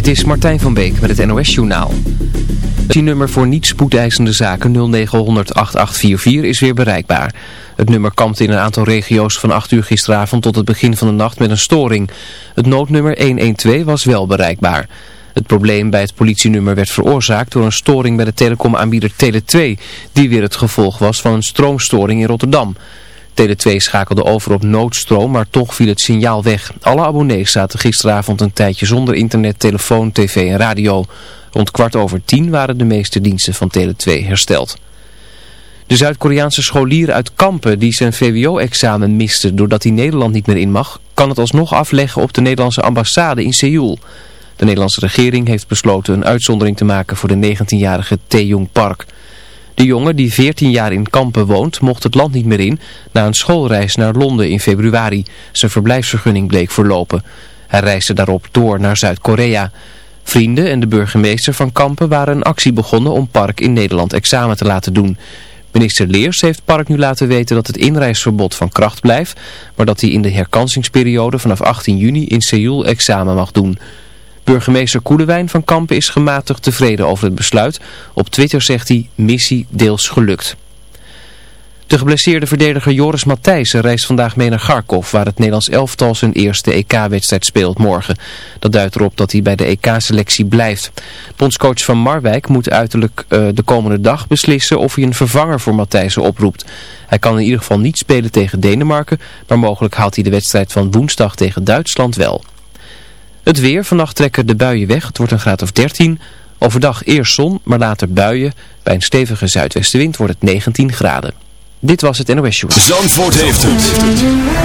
Dit is Martijn van Beek met het NOS Journaal. Het nummer voor niet spoedeisende zaken 0900 8844 is weer bereikbaar. Het nummer kampte in een aantal regio's van 8 uur gisteravond tot het begin van de nacht met een storing. Het noodnummer 112 was wel bereikbaar. Het probleem bij het politienummer werd veroorzaakt door een storing bij de telecomaanbieder Tele2, die weer het gevolg was van een stroomstoring in Rotterdam. Tele2 schakelde over op noodstroom, maar toch viel het signaal weg. Alle abonnees zaten gisteravond een tijdje zonder internet, telefoon, tv en radio. Rond kwart over tien waren de meeste diensten van Tele2 hersteld. De Zuid-Koreaanse scholier uit Kampen die zijn VWO-examen miste doordat hij Nederland niet meer in mag, kan het alsnog afleggen op de Nederlandse ambassade in Seoul. De Nederlandse regering heeft besloten een uitzondering te maken voor de 19-jarige Tae Park. De jongen die 14 jaar in Kampen woont mocht het land niet meer in na een schoolreis naar Londen in februari. Zijn verblijfsvergunning bleek verlopen. Hij reisde daarop door naar Zuid-Korea. Vrienden en de burgemeester van Kampen waren een actie begonnen om Park in Nederland examen te laten doen. Minister Leers heeft Park nu laten weten dat het inreisverbod van kracht blijft, maar dat hij in de herkansingsperiode vanaf 18 juni in Seoul examen mag doen. Burgemeester Koelewijn van Kampen is gematigd tevreden over het besluit. Op Twitter zegt hij, missie deels gelukt. De geblesseerde verdediger Joris Matthijssen reist vandaag mee naar Kharkov, waar het Nederlands elftal zijn eerste EK-wedstrijd speelt morgen. Dat duidt erop dat hij bij de EK-selectie blijft. Bondscoach van Marwijk moet uiterlijk uh, de komende dag beslissen of hij een vervanger voor Matthijssen oproept. Hij kan in ieder geval niet spelen tegen Denemarken, maar mogelijk haalt hij de wedstrijd van woensdag tegen Duitsland wel. Het weer, vannacht trekken de buien weg. Het wordt een graad of 13. Overdag eerst zon, maar later buien. Bij een stevige zuidwestenwind wordt het 19 graden. Dit was het NOS Show. Zandvoort heeft het.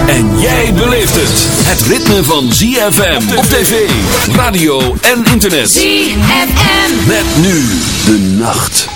En jij beleeft het. Het ritme van ZFM op tv, radio en internet. ZFM. Met nu de nacht.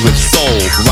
with soul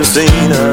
haven't seen her.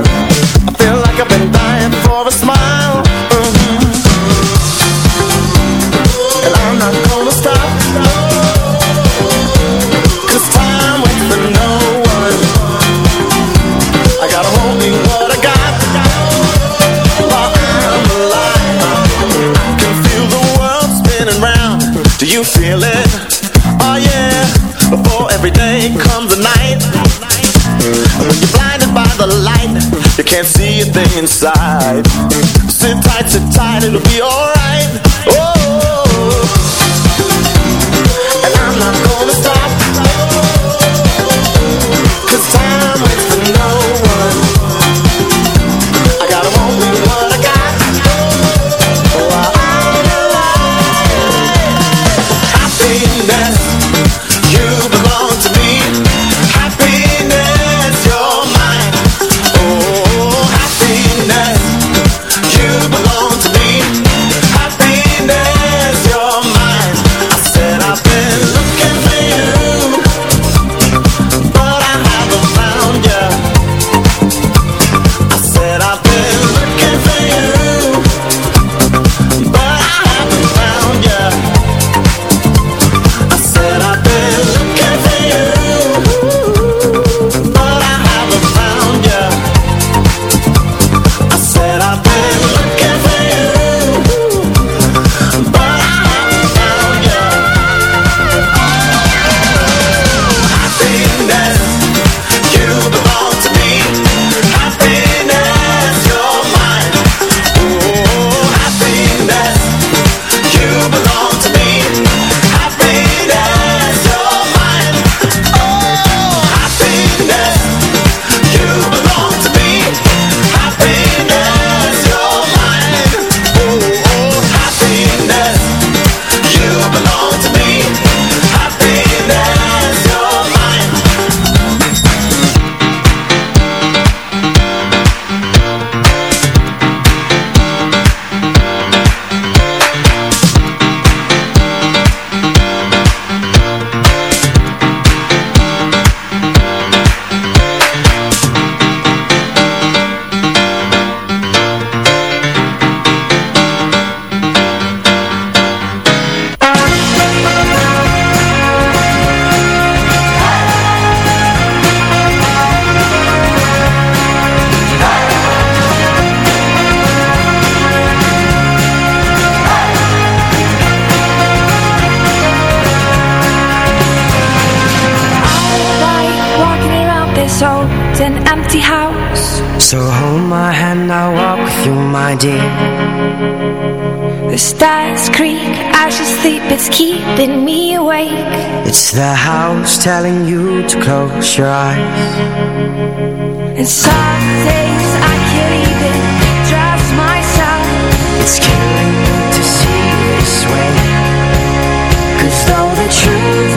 Eyes. And some days I can't even trust myself. It's killing to see this way. Cause though the truth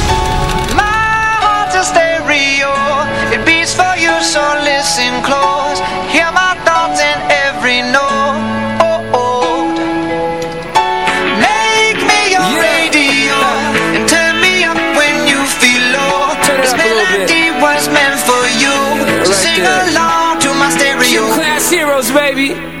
Baby.